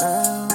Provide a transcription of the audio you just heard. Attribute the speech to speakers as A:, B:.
A: now.